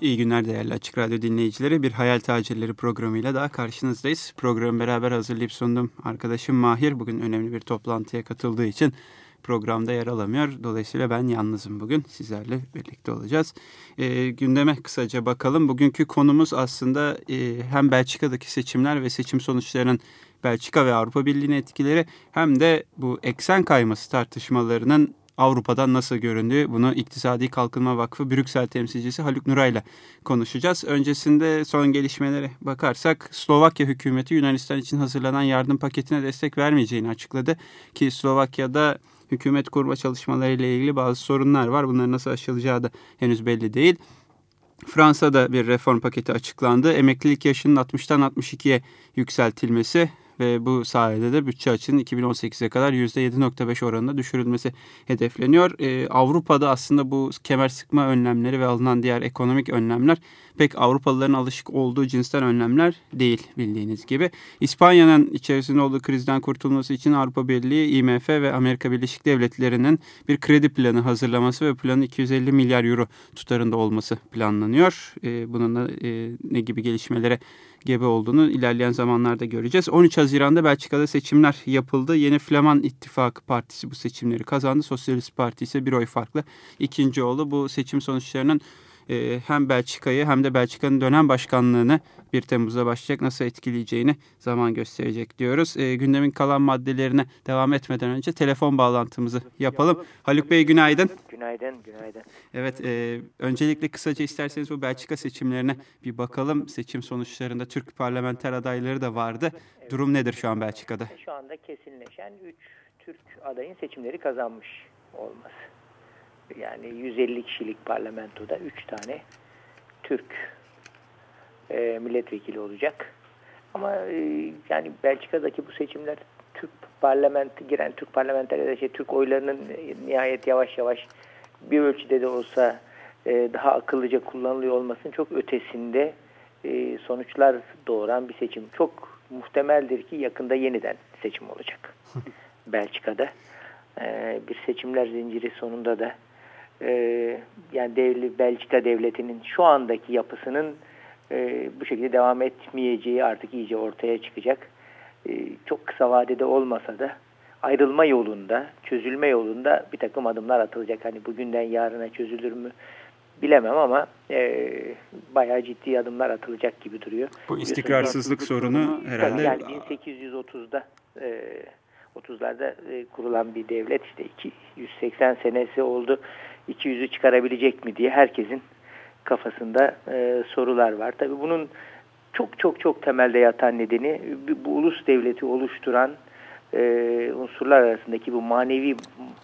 İyi günler değerli Açık Radyo dinleyicileri. Bir Hayal Tacirleri programıyla daha karşınızdayız. Programı beraber hazırlayıp sundum. Arkadaşım Mahir bugün önemli bir toplantıya katıldığı için programda yer alamıyor. Dolayısıyla ben yalnızım bugün. Sizlerle birlikte olacağız. E, gündeme kısaca bakalım. Bugünkü konumuz aslında e, hem Belçika'daki seçimler ve seçim sonuçlarının Belçika ve Avrupa Birliği'ne etkileri hem de bu eksen kayması tartışmalarının Avrupa'dan nasıl göründüğü bunu İktisadi Kalkınma Vakfı Brüksel temsilcisi Haluk Nuray ile konuşacağız. Öncesinde son gelişmelere bakarsak Slovakya hükümeti Yunanistan için hazırlanan yardım paketine destek vermeyeceğini açıkladı. Ki Slovakya'da hükümet kurma çalışmaları ile ilgili bazı sorunlar var. Bunların nasıl aşılacağı da henüz belli değil. Fransa'da bir reform paketi açıklandı. Emeklilik yaşının 60'tan 62'ye yükseltilmesi ve bu sayede de bütçe açının 2018'e kadar %7.5 oranında düşürülmesi hedefleniyor. Ee, Avrupa'da aslında bu kemer sıkma önlemleri ve alınan diğer ekonomik önlemler pek Avrupalıların alışık olduğu cinsten önlemler değil bildiğiniz gibi. İspanya'nın içerisinde olduğu krizden kurtulması için Avrupa Birliği, IMF ve Amerika Birleşik Devletleri'nin bir kredi planı hazırlaması ve planın 250 milyar euro tutarında olması planlanıyor. Ee, bunun e, ne gibi gelişmelere gebe olduğunu ilerleyen zamanlarda göreceğiz. 13 Haziran'da Belçika'da seçimler yapıldı. Yeni Flaman İttifakı Partisi bu seçimleri kazandı. Sosyalist Parti ise bir oy farklı ikinci oldu. Bu seçim sonuçlarının e, hem Belçika'yı hem de Belçika'nın dönem başkanlığını 1 Temmuz'da başlayacak nasıl etkileyeceğini zaman gösterecek diyoruz. E, gündemin kalan maddelerine devam etmeden önce telefon bağlantımızı yapalım. Haluk Bey günaydın. Günaydın, günaydın. Evet, e, öncelikle kısaca isterseniz bu Belçika seçimlerine bir bakalım. Seçim sonuçlarında Türk parlamenter adayları da vardı. Durum nedir şu an Belçika'da? Şu anda kesinleşen 3 Türk adayın seçimleri kazanmış olması. Yani 150 kişilik parlamentoda 3 tane Türk e, milletvekili olacak. Ama e, yani Belçika'daki bu seçimler Türk parlamenti giren Türk parlamenter ya da şey, Türk oylarının nihayet yavaş yavaş bir ölçüde de olsa e, daha akıllıca kullanılıyor olmasının çok ötesinde e, sonuçlar doğuran bir seçim. Çok muhtemeldir ki yakında yeniden seçim olacak Belçika'da. E, bir seçimler zinciri sonunda da e, yani devli Belçika devletinin şu andaki yapısının e, bu şekilde devam etmeyeceği artık iyice ortaya çıkacak. E, çok kısa vadede olmasa da ayrılma yolunda, çözülme yolunda bir takım adımlar atılacak. Hani bugünden yarına çözülür mü bilemem ama e, bayağı ciddi adımlar atılacak gibi duruyor. Bu istikrarsızlık sorunu herhalde... Yani 1830'da e, 30'larda e, kurulan bir devlet işte 280 senesi oldu. 200'ü çıkarabilecek mi diye herkesin kafasında e, sorular var. Tabii bunun çok çok çok temelde yatan nedeni bu ulus devleti oluşturan e, unsurlar arasındaki bu manevi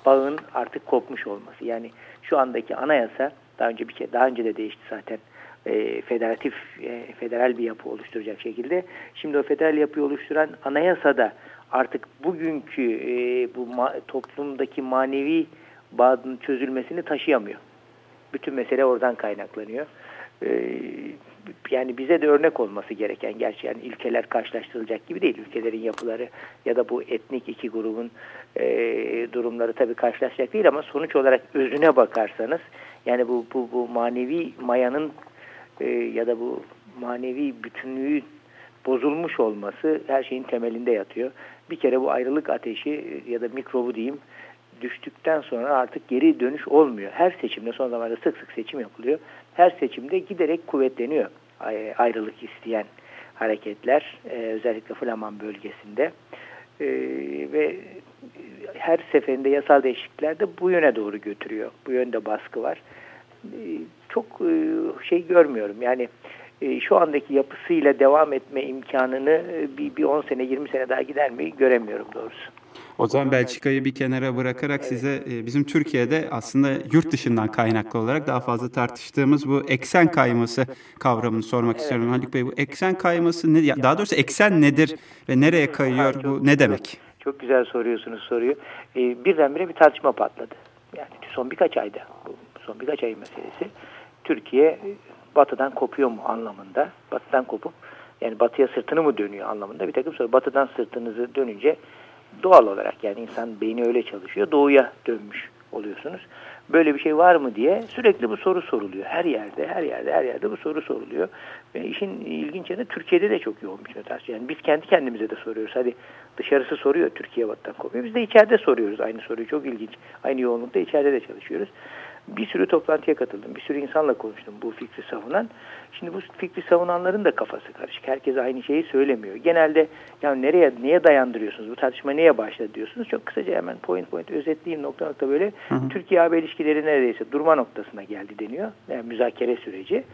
bağın artık kopmuş olması. Yani şu andaki anayasa daha önce bir kere daha önce de değişti zaten. E, federatif e, federal bir yapı oluşturacak şekilde. Şimdi o federal yapıyı oluşturan anayasada artık bugünkü e, bu ma toplumdaki manevi bağın çözülmesini taşıyamıyor. Bütün mesele oradan kaynaklanıyor. Ee, yani bize de örnek olması gereken gerçi yani ülkeler karşılaştırılacak gibi değil. Ülkelerin yapıları ya da bu etnik iki grubun e, durumları tabii karşılaşacak değil ama sonuç olarak özüne bakarsanız yani bu, bu, bu manevi mayanın e, ya da bu manevi bütünlüğü bozulmuş olması her şeyin temelinde yatıyor. Bir kere bu ayrılık ateşi ya da mikrobu diyeyim düştükten sonra artık geri dönüş olmuyor. Her seçimde son zamanlarda sık sık seçim yapılıyor. Her seçimde giderek kuvvetleniyor ayrılık isteyen hareketler e, özellikle Flaman bölgesinde e, ve her seferinde yasal değişiklikler de bu yöne doğru götürüyor. Bu yönde baskı var. E, çok şey görmüyorum yani şu andaki yapısıyla devam etme imkanını bir, bir 10 sene 20 sene daha gider mi göremiyorum doğrusu. O zaman Belçika'yı bir kenara bırakarak size e, bizim Türkiye'de aslında yurt dışından kaynaklı olarak daha fazla tartıştığımız bu eksen kayması kavramını sormak istiyorum. Haluk Bey bu eksen kayması ne? Daha doğrusu eksen nedir ve nereye kayıyor? Bu ne demek? Çok güzel soruyorsunuz soruyu. Ee, birdenbire bir tartışma patladı. Yani son birkaç ayda, bu son birkaç ay meselesi. Türkiye batıdan kopuyor mu anlamında, batıdan kopup yani batıya sırtını mı dönüyor anlamında bir takım soru. Batıdan sırtınızı dönünce doğal olarak yani insan beyni öyle çalışıyor. Doğuya dönmüş oluyorsunuz. Böyle bir şey var mı diye sürekli bu soru soruluyor. Her yerde, her yerde, her yerde bu soru soruluyor. Ve işin ilginç yanı Türkiye'de de çok yoğun bir tartışma. Yani biz kendi kendimize de soruyoruz. Hadi dışarısı soruyor Türkiye kopuyor. Biz de içeride soruyoruz aynı soruyu. Çok ilginç. Aynı yoğunlukta içeride de çalışıyoruz bir sürü toplantıya katıldım. Bir sürü insanla konuştum bu fikri savunan. Şimdi bu fikri savunanların da kafası karışık. Herkes aynı şeyi söylemiyor. Genelde ya nereye neye dayandırıyorsunuz? Bu tartışma neye başladı diyorsunuz. Çok kısaca hemen point point özetleyeyim nokta nokta böyle. Türkiye-AB ilişkileri neredeyse durma noktasına geldi deniyor. Yani müzakere süreci.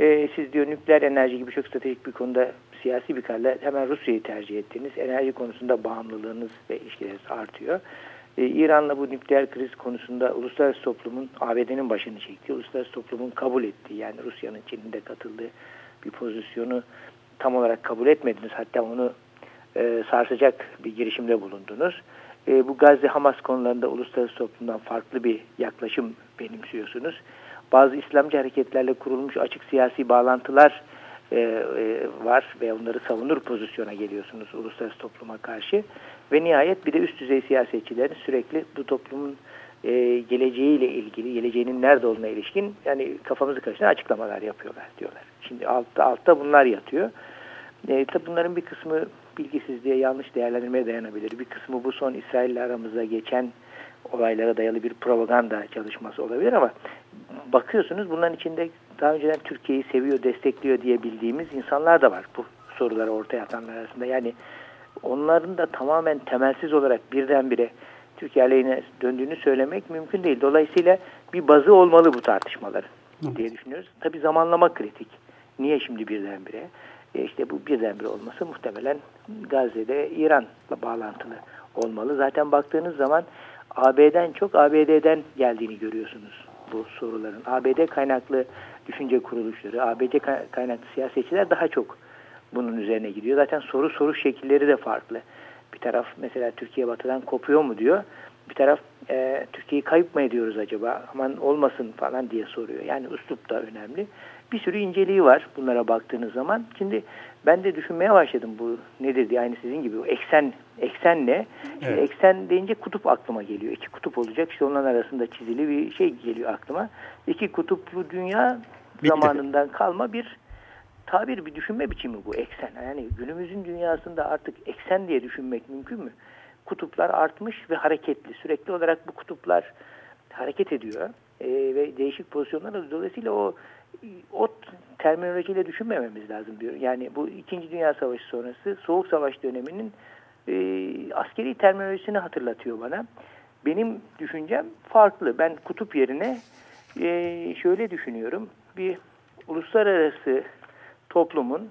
Ee, siz diyor nükleer enerji gibi çok stratejik bir konuda siyasi bir kararla hemen Rusya'yı tercih ettiğiniz enerji konusunda bağımlılığınız ve ilişkileriniz artıyor. Ee, İran'la bu nükleer kriz konusunda uluslararası toplumun ABD'nin başını çektiği, uluslararası toplumun kabul ettiği yani Rusya'nın Çin'de katıldığı bir pozisyonu tam olarak kabul etmediniz. Hatta onu e, sarsacak bir girişimde bulundunuz. E, bu Gazze-Hamas konularında uluslararası toplumdan farklı bir yaklaşım benimsiyorsunuz. Bazı İslamcı hareketlerle kurulmuş açık siyasi bağlantılar e, e, var ve onları savunur pozisyona geliyorsunuz uluslararası topluma karşı. Ve nihayet bir de üst düzey siyasetçilerin sürekli bu toplumun e, geleceğiyle ilgili, geleceğinin nerede olduğuna ilişkin yani kafamızı karıştıran açıklamalar yapıyorlar diyorlar. Şimdi altta altta bunlar yatıyor. E, tabi bunların bir kısmı bilgisizliğe, yanlış değerlendirmeye dayanabilir. Bir kısmı bu son İsrail ile aramızda geçen olaylara dayalı bir propaganda çalışması olabilir ama bakıyorsunuz bunların içinde daha önceden Türkiye'yi seviyor, destekliyor diye bildiğimiz insanlar da var bu soruları ortaya atanlar arasında. Yani onların da tamamen temelsiz olarak birdenbire Türkiye aleyhine döndüğünü söylemek mümkün değil. Dolayısıyla bir bazı olmalı bu tartışmaların diye düşünüyoruz. Tabi zamanlama kritik. Niye şimdi birdenbire? E işte bu birdenbire olması muhtemelen Gazze'de İran'la bağlantılı olmalı. Zaten baktığınız zaman AB'den çok ABD'den geldiğini görüyorsunuz bu soruların. ABD kaynaklı düşünce kuruluşları, ABD kaynaklı siyasetçiler daha çok bunun üzerine gidiyor. Zaten soru soru şekilleri de farklı. Bir taraf mesela Türkiye batıdan kopuyor mu diyor. Bir taraf e, Türkiye'yi kayıp mı ediyoruz acaba? Aman olmasın falan diye soruyor. Yani üslup da önemli. Bir sürü inceliği var bunlara baktığınız zaman. Şimdi ben de düşünmeye başladım bu nedir diye aynı sizin gibi. Eksen eksen ne? Evet. eksen deyince kutup aklıma geliyor. İki kutup olacak. İşte onların arasında çizili bir şey geliyor aklıma. İki kutuplu dünya Zamanından kalma bir tabir, bir düşünme biçimi bu eksen. Yani günümüzün dünyasında artık eksen diye düşünmek mümkün mü? Kutuplar artmış ve hareketli. Sürekli olarak bu kutuplar hareket ediyor e, ve değişik pozisyonlar dolayısıyla o o terminolojiyle düşünmememiz lazım diyor. Yani bu İkinci Dünya Savaşı sonrası Soğuk Savaş döneminin e, askeri terminolojisini hatırlatıyor bana. Benim düşüncem farklı. Ben kutup yerine e, şöyle düşünüyorum. Bir uluslararası toplumun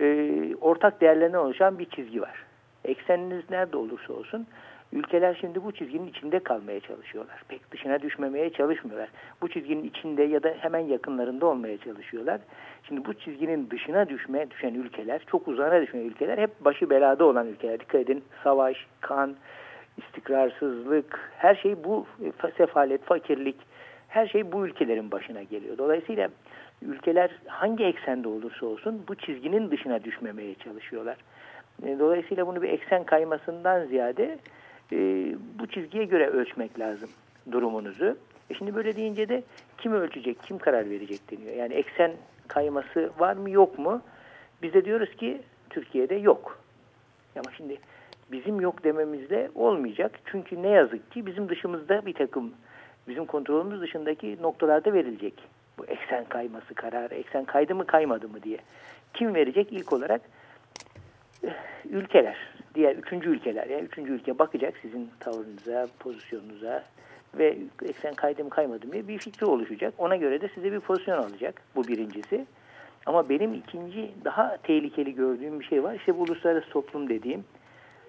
e, ortak değerlerine oluşan bir çizgi var. Ekseniniz nerede olursa olsun ülkeler şimdi bu çizginin içinde kalmaya çalışıyorlar. Pek dışına düşmemeye çalışmıyorlar. Bu çizginin içinde ya da hemen yakınlarında olmaya çalışıyorlar. Şimdi bu çizginin dışına düşmeye düşen ülkeler, çok uzağına düşen ülkeler hep başı belada olan ülkeler. Dikkat edin savaş, kan, istikrarsızlık, her şey bu sefalet, fakirlik, her şey bu ülkelerin başına geliyor. Dolayısıyla ülkeler hangi eksende olursa olsun bu çizginin dışına düşmemeye çalışıyorlar. E, dolayısıyla bunu bir eksen kaymasından ziyade e, bu çizgiye göre ölçmek lazım durumunuzu. E şimdi böyle deyince de kim ölçecek, kim karar verecek deniyor. Yani eksen kayması var mı yok mu? Biz de diyoruz ki Türkiye'de yok. Ama şimdi bizim yok dememizde olmayacak. Çünkü ne yazık ki bizim dışımızda bir takım, bizim kontrolümüz dışındaki noktalarda verilecek bu eksen kayması kararı, eksen kaydı mı kaymadı mı diye. Kim verecek? İlk olarak eh, ülkeler, diğer üçüncü ülkeler. Yani üçüncü ülke bakacak sizin tavrınıza, pozisyonunuza ve eksen kaydı mı kaymadı mı diye bir fikri oluşacak. Ona göre de size bir pozisyon alacak. Bu birincisi. Ama benim ikinci daha tehlikeli gördüğüm bir şey var. İşte bu uluslararası toplum dediğim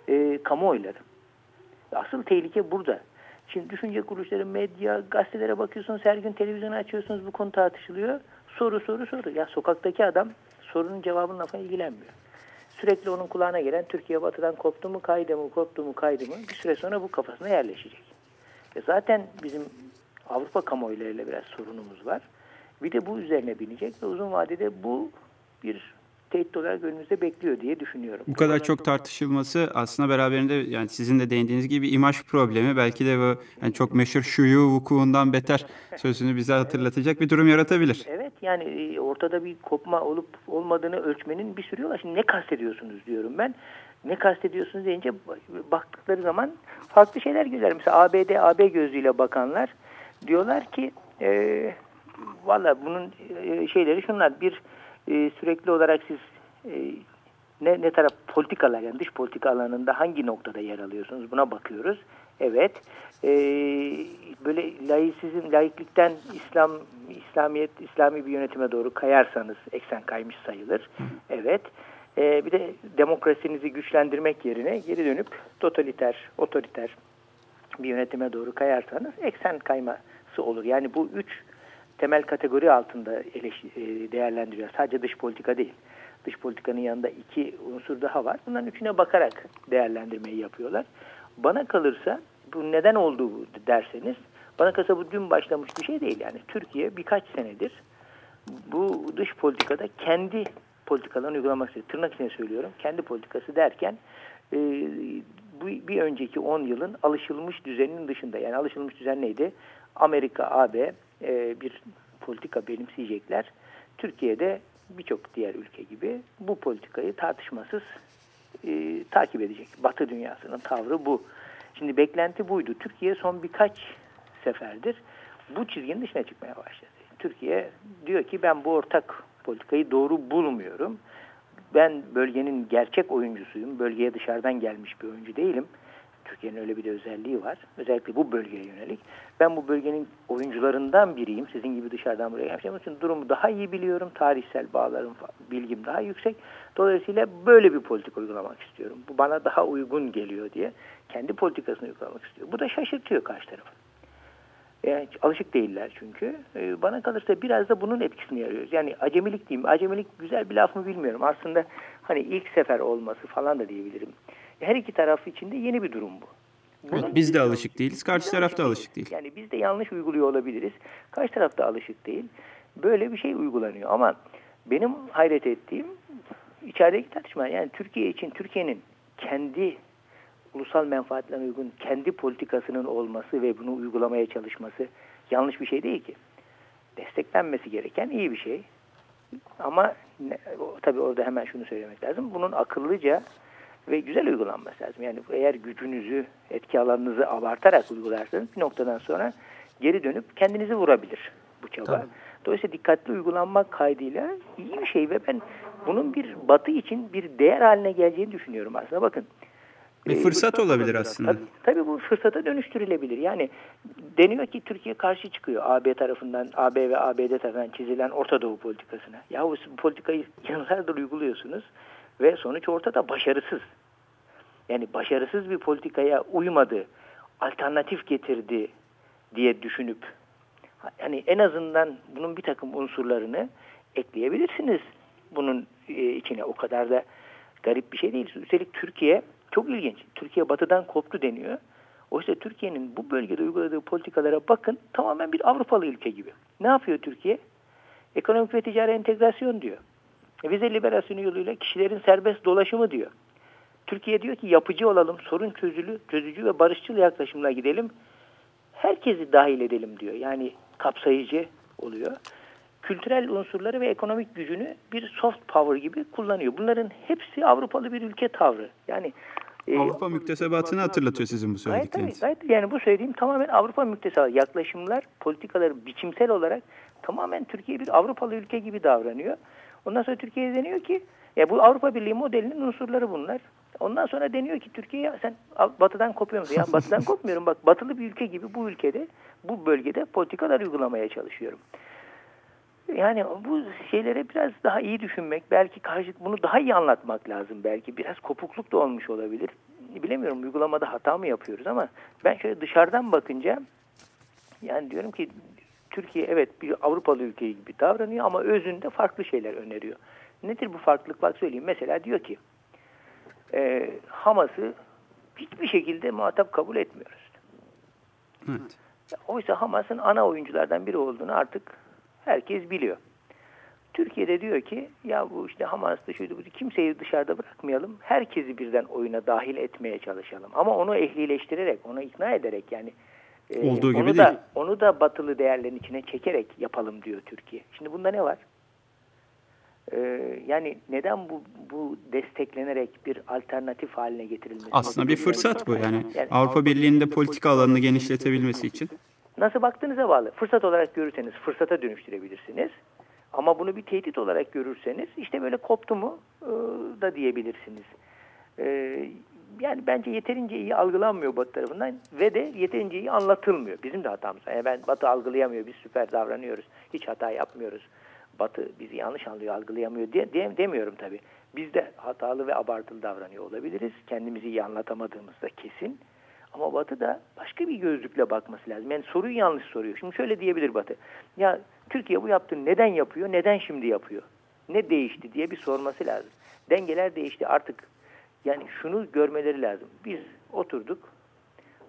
e, kamuoyları. Asıl tehlike burada. Şimdi düşünce kuruluşları, medya, gazetelere bakıyorsunuz, her gün televizyonu açıyorsunuz, bu konu tartışılıyor. Soru, soru, soru. Ya sokaktaki adam sorunun cevabının lafına ilgilenmiyor. Sürekli onun kulağına gelen Türkiye batıdan koptu mu, kaydı mı, koptu mu, kaydı mı bir süre sonra bu kafasına yerleşecek. E zaten bizim Avrupa kamuoylarıyla biraz sorunumuz var. Bir de bu üzerine binecek ve uzun vadede bu bir tehdit olarak önümüzde bekliyor diye düşünüyorum. Bu kadar çok tartışılması aslında beraberinde yani sizin de değindiğiniz gibi imaj problemi belki de bu yani çok meşhur şuyu vukuundan beter sözünü bize hatırlatacak bir durum yaratabilir. Evet yani e, ortada bir kopma olup olmadığını ölçmenin bir sürü yolu var. Şimdi ne kastediyorsunuz diyorum ben. Ne kastediyorsunuz deyince baktıkları zaman farklı şeyler görüyorlar. Mesela ABD, AB gözüyle bakanlar diyorlar ki e, valla bunun e, şeyleri şunlar. Bir e, sürekli olarak siz e, ne, ne taraf politikalar yani dış politika alanında hangi noktada yer alıyorsunuz buna bakıyoruz. Evet. E, böyle laisizm, laiklikten İslam, İslamiyet, İslami bir yönetime doğru kayarsanız eksen kaymış sayılır. Evet. E, bir de demokrasinizi güçlendirmek yerine geri dönüp totaliter, otoriter bir yönetime doğru kayarsanız eksen kayması olur. Yani bu üç temel kategori altında eleş, e, değerlendiriyor. Sadece dış politika değil. Dış politikanın yanında iki unsur daha var. Bunların üçüne bakarak değerlendirmeyi yapıyorlar. Bana kalırsa bu neden oldu derseniz bana kalırsa bu dün başlamış bir şey değil. Yani Türkiye birkaç senedir bu dış politikada kendi politikalarını uygulamak istiyor. Tırnak içine söylüyorum. Kendi politikası derken e, bu bir önceki 10 yılın alışılmış düzeninin dışında. Yani alışılmış düzen neydi? Amerika, AB e, bir politika benimseyecekler. Türkiye'de birçok diğer ülke gibi bu politikayı tartışmasız e, takip edecek. Batı dünyasının tavrı bu. Şimdi beklenti buydu. Türkiye son birkaç seferdir bu çizginin dışına çıkmaya başladı. Türkiye diyor ki ben bu ortak politikayı doğru bulmuyorum. Ben bölgenin gerçek oyuncusuyum. Bölgeye dışarıdan gelmiş bir oyuncu değilim. Türkiye'nin öyle bir de özelliği var. Özellikle bu bölgeye yönelik. Ben bu bölgenin oyuncularından biriyim. Sizin gibi dışarıdan buraya gelmişim. Onun için durumu daha iyi biliyorum. Tarihsel bağlarım, bilgim daha yüksek. Dolayısıyla böyle bir politik uygulamak istiyorum. Bu bana daha uygun geliyor diye kendi politikasını uygulamak istiyor. Bu da şaşırtıyor karşı tarafı. Yani alışık değiller çünkü. Ee, bana kalırsa biraz da bunun etkisini arıyoruz. Yani acemilik diyeyim. Acemilik güzel bir laf mı bilmiyorum. Aslında hani ilk sefer olması falan da diyebilirim. Her iki taraf için de yeni bir durum bu. Bunun evet, biz de alışık değiliz. Karşı taraf da alışık değil. Yani biz de yanlış uyguluyor olabiliriz. Karşı taraf da alışık değil. Böyle bir şey uygulanıyor. Ama benim hayret ettiğim içerideki tartışma. Yani Türkiye için Türkiye'nin kendi ulusal menfaatlerine uygun kendi politikasının olması ve bunu uygulamaya çalışması yanlış bir şey değil ki. Desteklenmesi gereken iyi bir şey. Ama ne, tabii orada hemen şunu söylemek lazım. Bunun akıllıca ve güzel uygulanması lazım. Yani eğer gücünüzü, etki alanınızı abartarak uygularsanız bir noktadan sonra geri dönüp kendinizi vurabilir bu çaba. Tabii. Dolayısıyla dikkatli uygulanmak kaydıyla iyi bir şey ve ben bunun bir batı için bir değer haline geleceğini düşünüyorum aslında. Bakın bir fırsat, fırsat olabilir aslında. Tabii, tabii bu fırsata dönüştürülebilir. Yani deniyor ki Türkiye karşı çıkıyor AB tarafından, AB ve ABD tarafından çizilen Orta Doğu politikasına. Ya bu politikayı yıllardır uyguluyorsunuz ve sonuç ortada başarısız. Yani başarısız bir politikaya uymadı, alternatif getirdi diye düşünüp yani en azından bunun bir takım unsurlarını ekleyebilirsiniz bunun e, içine. O kadar da garip bir şey değil. Üstelik Türkiye çok ilginç. Türkiye batıdan koptu deniyor. Oysa Türkiye'nin bu bölgede uyguladığı politikalara bakın tamamen bir Avrupalı ülke gibi. Ne yapıyor Türkiye? Ekonomik ve ticari entegrasyon diyor. Vize liberasyonu yoluyla kişilerin serbest dolaşımı diyor. Türkiye diyor ki yapıcı olalım, sorun çözülü, çözücü ve barışçıl yaklaşımla gidelim. Herkesi dahil edelim diyor. Yani kapsayıcı oluyor. Kültürel unsurları ve ekonomik gücünü bir soft power gibi kullanıyor. Bunların hepsi Avrupalı bir ülke tavrı. Yani e, Avrupa müktesebatını hatırlatıyor sizin bu söyledikleriniz. Gayet, gayet, yani bu söylediğim tamamen Avrupa müktesebatı. Yaklaşımlar, politikaları biçimsel olarak tamamen Türkiye bir Avrupalı ülke gibi davranıyor. Ondan sonra Türkiye deniyor ki ya bu Avrupa Birliği modelinin unsurları bunlar. Ondan sonra deniyor ki Türkiye sen batıdan kopuyor musun? Ya batıdan kopmuyorum. Bak batılı bir ülke gibi bu ülkede, bu bölgede politikalar uygulamaya çalışıyorum. Yani bu şeylere biraz daha iyi düşünmek, belki karşı bunu daha iyi anlatmak lazım belki. Biraz kopukluk da olmuş olabilir. bilemiyorum uygulamada hata mı yapıyoruz ama ben şöyle dışarıdan bakınca yani diyorum ki Türkiye evet bir Avrupalı ülke gibi davranıyor ama özünde farklı şeyler öneriyor. Nedir bu farklılık? Bak söyleyeyim. Mesela diyor ki e, Hamas'ı hiçbir şekilde muhatap kabul etmiyoruz. Evet. Oysa Hamas'ın ana oyunculardan biri olduğunu artık herkes biliyor. Türkiye'de diyor ki ya bu işte Hamas'ta şuydu bu kimseyi dışarıda bırakmayalım. Herkesi birden oyuna dahil etmeye çalışalım. Ama onu ehlileştirerek, onu ikna ederek yani Olduğu gibi onu da, değil. Onu da batılı değerlerin içine çekerek yapalım diyor Türkiye. Şimdi bunda ne var? Ee, yani neden bu bu desteklenerek bir alternatif haline getirilmesi? Aslında bir fırsat bu yani. Avrupa Birliği'nin de politika alanını genişletebilmesi için. Nasıl baktığınıza bağlı. Fırsat olarak görürseniz fırsata dönüştürebilirsiniz. Ama bunu bir tehdit olarak görürseniz işte böyle koptu mu e, da diyebilirsiniz. E, yani bence yeterince iyi algılanmıyor Batı tarafından ve de yeterince iyi anlatılmıyor. Bizim de hatamız. Yani ben Batı algılayamıyor, biz süper davranıyoruz, hiç hata yapmıyoruz. Batı bizi yanlış anlıyor, algılayamıyor diye, diye demiyorum tabii. Biz de hatalı ve abartılı davranıyor olabiliriz. Kendimizi iyi anlatamadığımızda kesin. Ama Batı da başka bir gözlükle bakması lazım. Yani soruyu yanlış soruyor. Şimdi şöyle diyebilir Batı. Ya Türkiye bu yaptığını neden yapıyor, neden şimdi yapıyor? Ne değişti diye bir sorması lazım. Dengeler değişti artık. Yani şunu görmeleri lazım. Biz oturduk,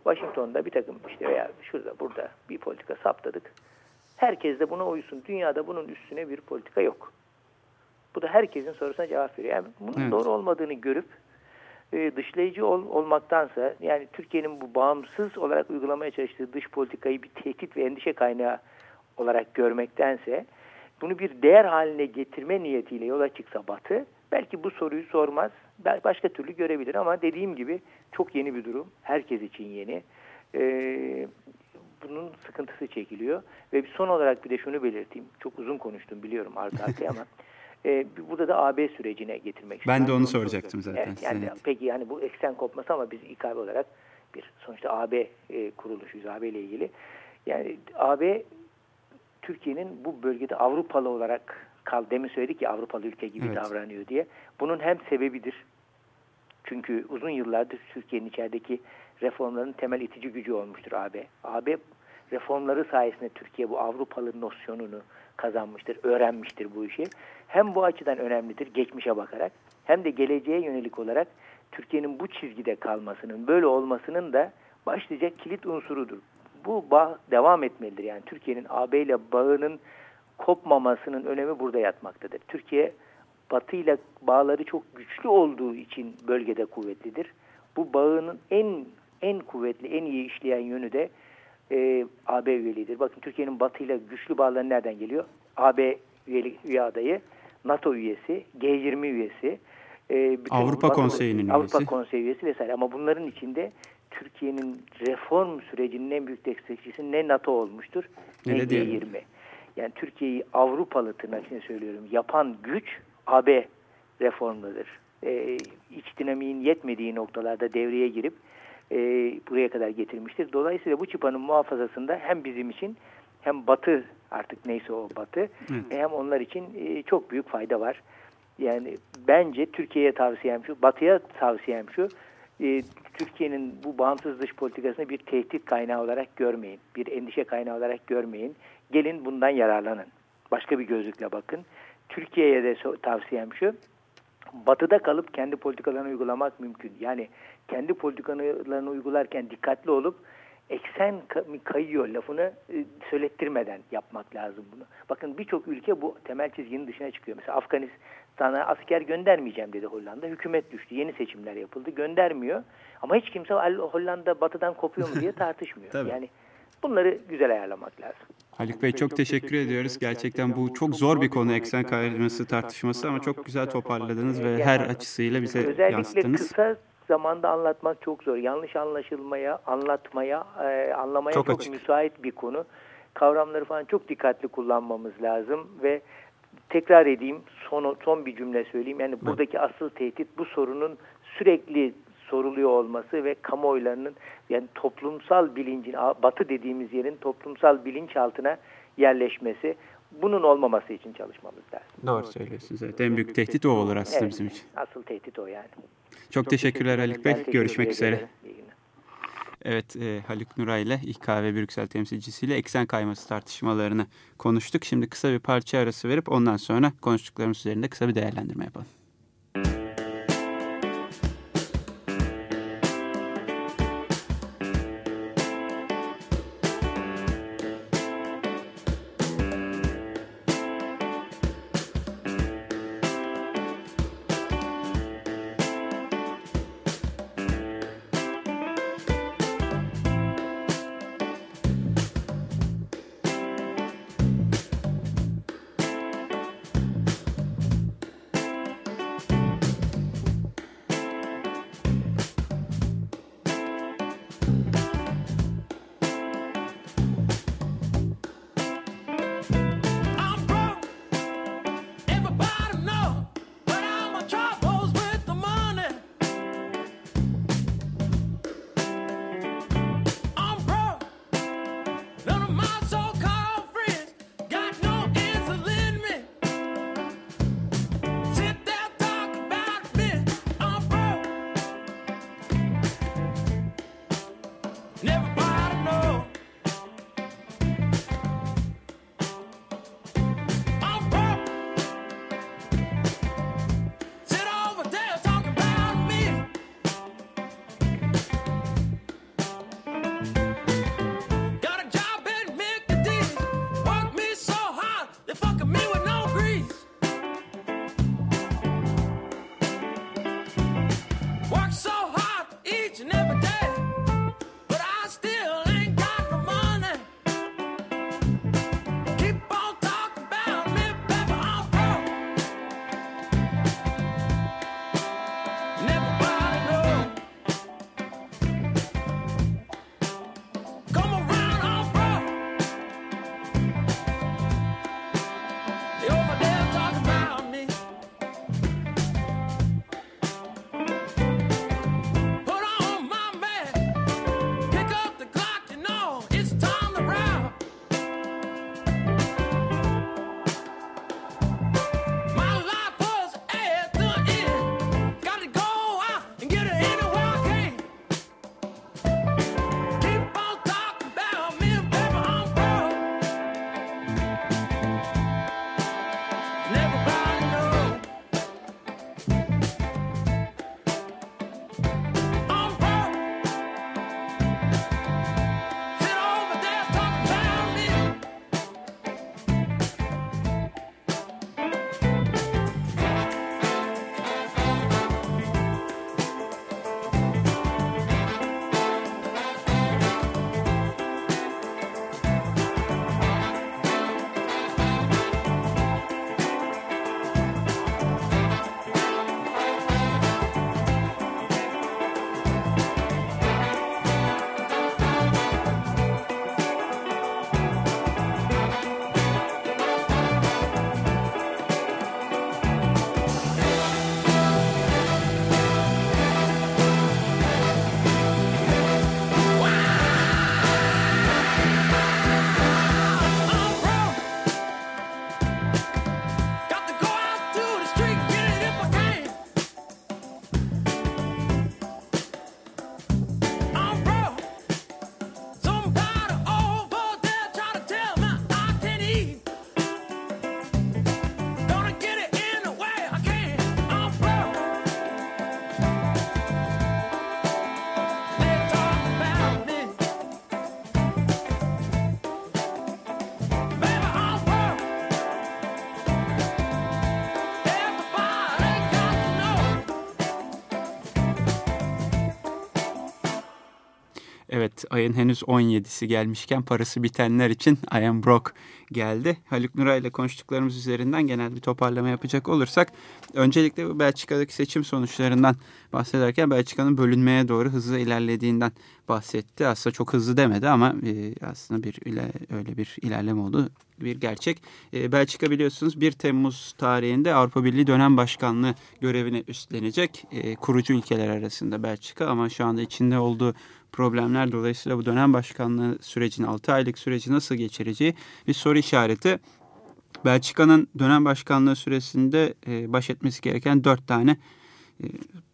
Washington'da bir takım işte veya şurada burada bir politika saptadık. Herkes de buna uysun. Dünyada bunun üstüne bir politika yok. Bu da herkesin sorusuna cevap veriyor. Yani bunun Evet. doğru olmadığını görüp e, dışlayıcı ol, olmaktansa yani Türkiye'nin bu bağımsız olarak uygulamaya çalıştığı dış politikayı bir tehdit ve endişe kaynağı olarak görmektense bunu bir değer haline getirme niyetiyle yola çıksa Batı belki bu soruyu sormaz. Başka türlü görebilir ama dediğim gibi çok yeni bir durum. Herkes için yeni. Ee, bunun sıkıntısı çekiliyor. Ve son olarak bir de şunu belirteyim. Çok uzun konuştum biliyorum arka arkaya ama e, burada da AB sürecine getirmek Ben de istiyorum. onu soracaktım zaten. Evet, yani size. peki yani bu eksen kopması ama biz İKB olarak bir sonuçta AB e, kuruluşuyuz AB ile ilgili. Yani AB Türkiye'nin bu bölgede Avrupalı olarak kal demin söyledik ya Avrupalı ülke gibi Evet. davranıyor diye. Bunun hem sebebidir. Çünkü uzun yıllardır Türkiye'nin içerideki reformların temel itici gücü olmuştur AB. AB reformları sayesinde Türkiye bu Avrupalı nosyonunu kazanmıştır, öğrenmiştir bu işi. Hem bu açıdan önemlidir geçmişe bakarak hem de geleceğe yönelik olarak Türkiye'nin bu çizgide kalmasının, böyle olmasının da başlayacak kilit unsurudur. Bu bağ devam etmelidir. Yani Türkiye'nin AB ile bağının kopmamasının önemi burada yatmaktadır. Türkiye Batı ile bağları çok güçlü olduğu için bölgede kuvvetlidir. Bu bağının en en kuvvetli, en iyi işleyen yönü de e, AB üyeliğidir. Bakın Türkiye'nin Batı ile güçlü bağları nereden geliyor? AB üyelik, üye adayı, NATO üyesi, G20 üyesi, e, bütün Avrupa Batı- Konseyi'nin Avrupa üyesi. Konseyi üyesi vesaire. Ama bunların içinde Türkiye'nin reform sürecinin en büyük destekçisi ne NATO olmuştur Ne ne, de diğer- G20. Yani Türkiye'yi Avrupalı tırnak içinde söylüyorum yapan güç AB reformlarıdır. Ee, iç dinamiğin yetmediği noktalarda devreye girip e, buraya kadar getirmiştir. Dolayısıyla bu çıpanın muhafazasında hem bizim için hem Batı artık neyse o Batı Evet. hem onlar için e, çok büyük fayda var. Yani bence Türkiye'ye tavsiyem şu, Batı'ya tavsiyem şu, e, Türkiye'nin bu bağımsız dış politikasını bir tehdit kaynağı olarak görmeyin, bir endişe kaynağı olarak görmeyin. Gelin bundan yararlanın. Başka bir gözlükle bakın. Türkiye'ye de tavsiyem şu, Batı'da kalıp kendi politikalarını uygulamak mümkün. Yani kendi politikalarını uygularken dikkatli olup eksen ka- kayıyor lafını e, söylettirmeden yapmak lazım bunu. Bakın birçok ülke bu temel çizginin dışına çıkıyor. Mesela Afganistan'a asker göndermeyeceğim dedi Hollanda. Hükümet düştü. Yeni seçimler yapıldı. Göndermiyor. Ama hiç kimse "Al- Hollanda batıdan kopuyor mu diye tartışmıyor. Yani bunları güzel ayarlamak lazım. Haluk Bey çok teşekkür ediyoruz. Gerçekten bu çok zor bir konu eksen kayması tartışması ama çok güzel toparladınız ve her açısıyla bize Özellikle yansıttınız. kısa zamanda anlatmak çok zor. Yanlış anlaşılmaya, anlatmaya, e, anlamaya Çok çok, açık. müsait bir konu. Kavramları falan çok dikkatli kullanmamız lazım ve tekrar edeyim son son bir cümle söyleyeyim. Yani buradaki asıl tehdit bu sorunun sürekli soruluyor olması ve kamuoylarının yani toplumsal bilincin batı dediğimiz yerin toplumsal bilinç altına yerleşmesi. bunun olmaması için çalışmamız lazım. Doğru söylüyorsunuz. Evet. En büyük tehdit o olur aslında Evet, bizim için. asıl tehdit o yani. Çok, teşekkürler Haluk Bey. Görüşmek üzere. Evet, e, Haluk Nuray ile İKV Brüksel temsilcisiyle eksen kayması tartışmalarını konuştuk. Şimdi kısa bir parça arası verip ondan sonra konuştuklarımız üzerinde kısa bir değerlendirme yapalım. Evet, ayın henüz 17'si gelmişken parası bitenler için I am broke geldi. Haluk Nuray ile konuştuklarımız üzerinden genel bir toparlama yapacak olursak öncelikle bu Belçika'daki seçim sonuçlarından bahsederken Belçika'nın bölünmeye doğru hızlı ilerlediğinden bahsetti. Aslında çok hızlı demedi ama e, aslında bir öyle bir ilerleme oldu bir gerçek. E, Belçika biliyorsunuz 1 Temmuz tarihinde Avrupa Birliği dönem başkanlığı görevini üstlenecek. E, kurucu ülkeler arasında Belçika ama şu anda içinde olduğu problemler dolayısıyla bu dönem başkanlığı sürecini 6 aylık süreci nasıl geçireceği bir soru işareti. Belçika'nın dönem başkanlığı süresinde e, baş etmesi gereken dört tane e,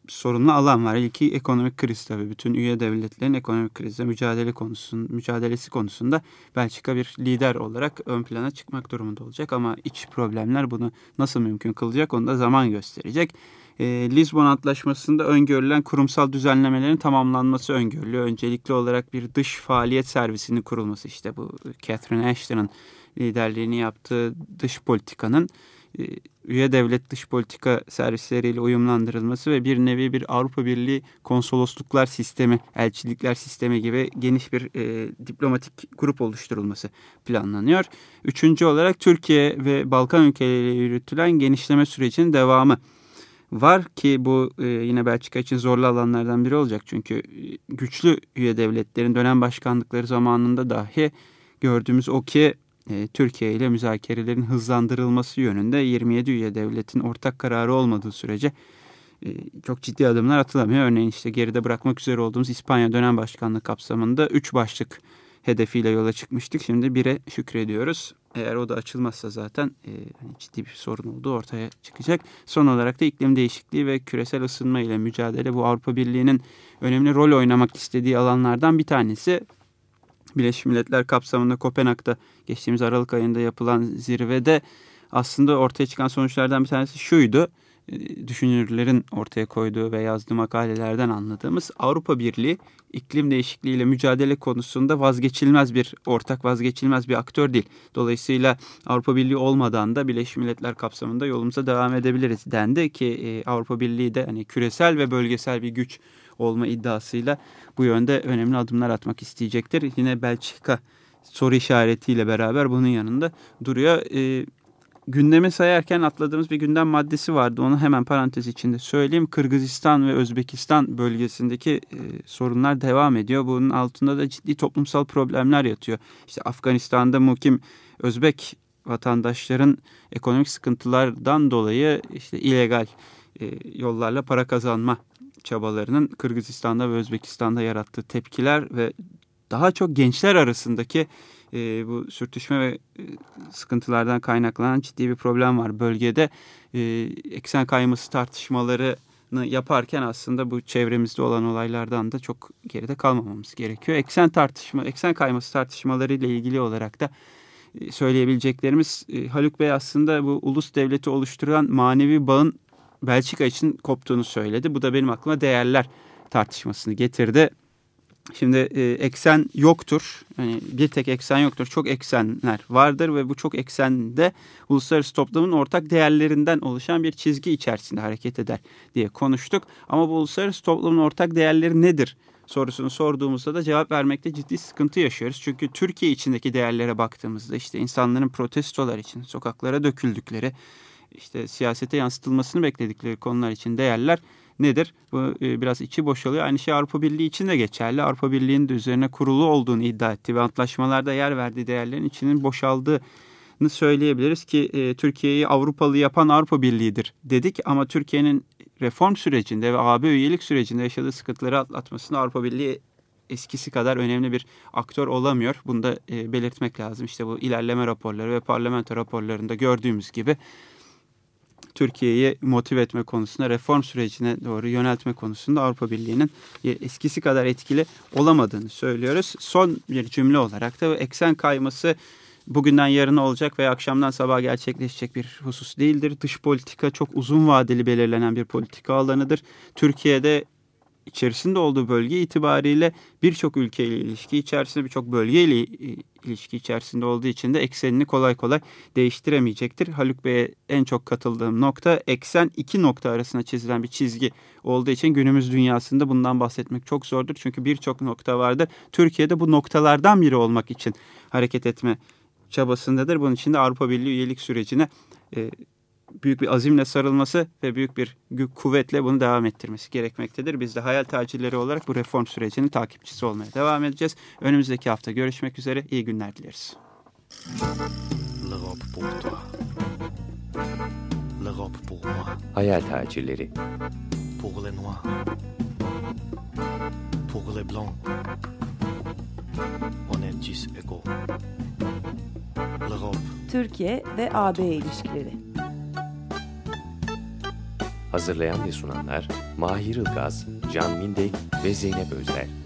sorunlu alan var. İlki ekonomik kriz tabii. Bütün üye devletlerin ekonomik krizle mücadele konusun, mücadelesi konusunda Belçika bir lider olarak ön plana çıkmak durumunda olacak. Ama iç problemler bunu nasıl mümkün kılacak onu da zaman gösterecek. E, Lizbon Antlaşması'nda öngörülen kurumsal düzenlemelerin tamamlanması öngörülüyor. Öncelikli olarak bir dış faaliyet servisinin kurulması işte bu Catherine Ashton'ın liderliğini yaptığı dış politikanın e, üye devlet dış politika servisleriyle uyumlandırılması ve bir nevi bir Avrupa Birliği konsolosluklar sistemi, elçilikler sistemi gibi geniş bir e, diplomatik grup oluşturulması planlanıyor. Üçüncü olarak Türkiye ve Balkan ülkeleriyle yürütülen genişleme sürecinin devamı var ki bu e, yine Belçika için zorlu alanlardan biri olacak. Çünkü e, güçlü üye devletlerin dönem başkanlıkları zamanında dahi gördüğümüz o ki e, Türkiye ile müzakerelerin hızlandırılması yönünde 27 üye devletin ortak kararı olmadığı sürece e, çok ciddi adımlar atılamıyor. Örneğin işte geride bırakmak üzere olduğumuz İspanya dönem başkanlığı kapsamında 3 başlık hedefiyle yola çıkmıştık. Şimdi bire şükrediyoruz. Eğer o da açılmazsa zaten e, hani ciddi bir sorun olduğu ortaya çıkacak. Son olarak da iklim değişikliği ve küresel ısınma ile mücadele bu Avrupa Birliği'nin önemli rol oynamak istediği alanlardan bir tanesi. Birleşmiş Milletler kapsamında Kopenhag'da geçtiğimiz Aralık ayında yapılan zirvede aslında ortaya çıkan sonuçlardan bir tanesi şuydu. E, düşünürlerin ortaya koyduğu ve yazdığı makalelerden anladığımız Avrupa Birliği iklim değişikliğiyle mücadele konusunda vazgeçilmez bir ortak vazgeçilmez bir aktör değil. Dolayısıyla Avrupa Birliği olmadan da Birleşmiş Milletler kapsamında yolumuza devam edebiliriz dendi ki e, Avrupa Birliği de hani küresel ve bölgesel bir güç olma iddiasıyla bu yönde önemli adımlar atmak isteyecektir. Yine Belçika soru işaretiyle beraber bunun yanında duruyor. E, gündemi sayarken atladığımız bir gündem maddesi vardı. Onu hemen parantez içinde söyleyeyim. Kırgızistan ve Özbekistan bölgesindeki e, sorunlar devam ediyor. Bunun altında da ciddi toplumsal problemler yatıyor. İşte Afganistan'da mukim Özbek vatandaşların ekonomik sıkıntılardan dolayı işte illegal e, yollarla para kazanma çabalarının Kırgızistan'da ve Özbekistan'da yarattığı tepkiler ve daha çok gençler arasındaki e, bu sürtüşme ve e, sıkıntılardan kaynaklanan ciddi bir problem var bölgede. E, eksen kayması tartışmalarını yaparken aslında bu çevremizde olan olaylardan da çok geride kalmamamız gerekiyor. Eksen tartışma, eksen kayması tartışmaları ile ilgili olarak da e, söyleyebileceklerimiz e, Haluk Bey aslında bu ulus devleti oluşturan manevi bağın Belçika için koptuğunu söyledi. Bu da benim aklıma değerler tartışmasını getirdi. Şimdi e, eksen yoktur. Yani bir tek eksen yoktur. Çok eksenler vardır ve bu çok eksende uluslararası toplumun ortak değerlerinden oluşan bir çizgi içerisinde hareket eder diye konuştuk. Ama bu uluslararası toplumun ortak değerleri nedir? sorusunu sorduğumuzda da cevap vermekte ciddi sıkıntı yaşıyoruz. Çünkü Türkiye içindeki değerlere baktığımızda işte insanların protestolar için sokaklara döküldükleri, işte siyasete yansıtılmasını bekledikleri konular için değerler nedir? Bu e, biraz içi boşalıyor. Aynı şey Avrupa Birliği için de geçerli. Avrupa Birliği'nin de üzerine kurulu olduğunu iddia etti ve antlaşmalarda yer verdiği değerlerin içinin boşaldığını söyleyebiliriz ki e, Türkiye'yi Avrupalı yapan Avrupa Birliği'dir dedik ama Türkiye'nin reform sürecinde ve AB üyelik sürecinde yaşadığı sıkıntıları atlatmasında Avrupa Birliği eskisi kadar önemli bir aktör olamıyor. Bunu da e, belirtmek lazım. İşte bu ilerleme raporları ve parlamento raporlarında gördüğümüz gibi Türkiye'yi motive etme konusunda, reform sürecine doğru yöneltme konusunda Avrupa Birliği'nin eskisi kadar etkili olamadığını söylüyoruz. Son bir cümle olarak da eksen kayması bugünden yarına olacak veya akşamdan sabaha gerçekleşecek bir husus değildir. Dış politika çok uzun vadeli belirlenen bir politika alanıdır. Türkiye'de içerisinde olduğu bölge itibariyle birçok ülkeyle ilişki içerisinde birçok bölgeyle ilişki içerisinde olduğu için de eksenini kolay kolay değiştiremeyecektir. Haluk Bey'e en çok katıldığım nokta eksen iki nokta arasında çizilen bir çizgi olduğu için günümüz dünyasında bundan bahsetmek çok zordur. Çünkü birçok nokta vardır. Türkiye'de bu noktalardan biri olmak için hareket etme çabasındadır. Bunun için de Avrupa Birliği üyelik sürecine e, büyük bir azimle sarılması ve büyük bir kuvvetle bunu devam ettirmesi gerekmektedir. Biz de hayal tacirleri olarak bu reform sürecinin takipçisi olmaya devam edeceğiz. Önümüzdeki hafta görüşmek üzere. İyi günler dileriz. L'Europe pour toi. L'Europe pour moi. Hayal tacirleri. Pour les noirs. Pour les blancs. On est tous égaux. l'Europe, Türkiye ve AB ilişkileri. Hazırlayan ve sunanlar Mahir Ilgaz, Can Mindek ve Zeynep Özler.